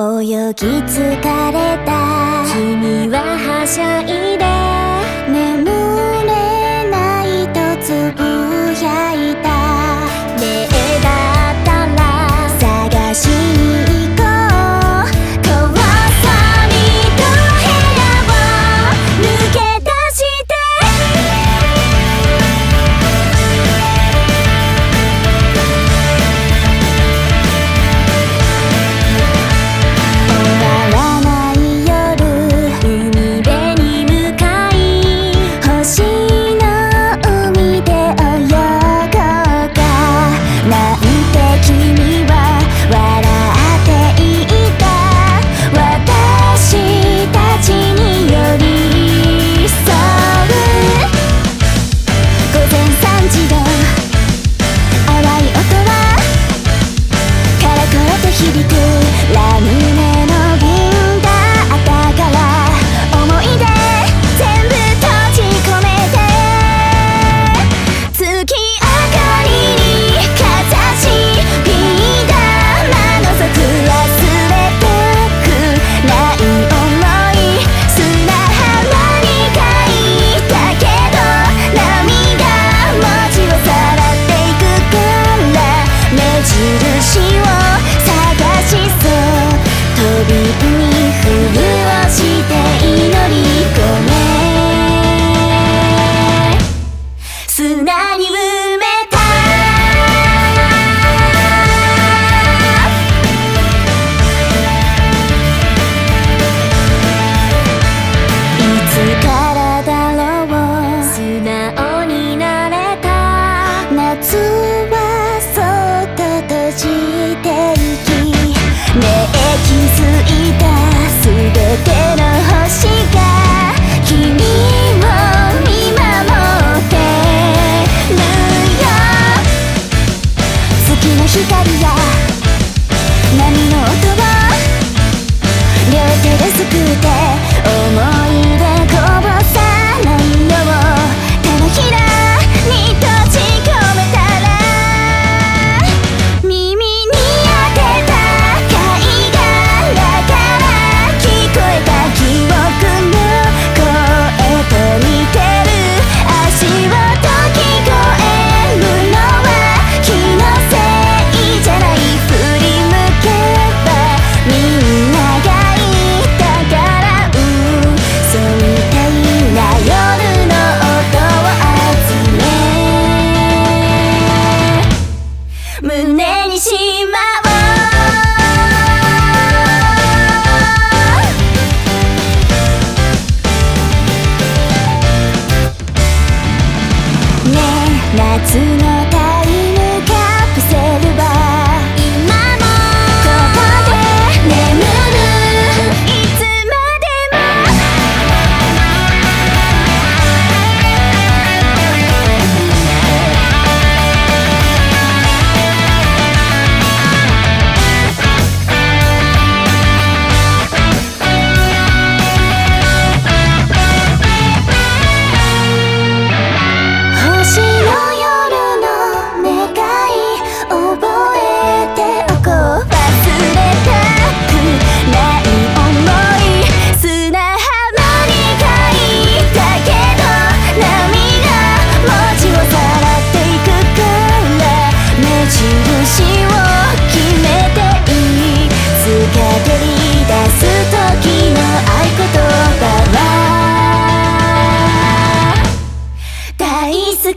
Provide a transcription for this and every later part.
泳ぎ疲れた。君ははしゃいで砂に光や波の音を両手ですくって思う夏の旅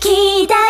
聞いた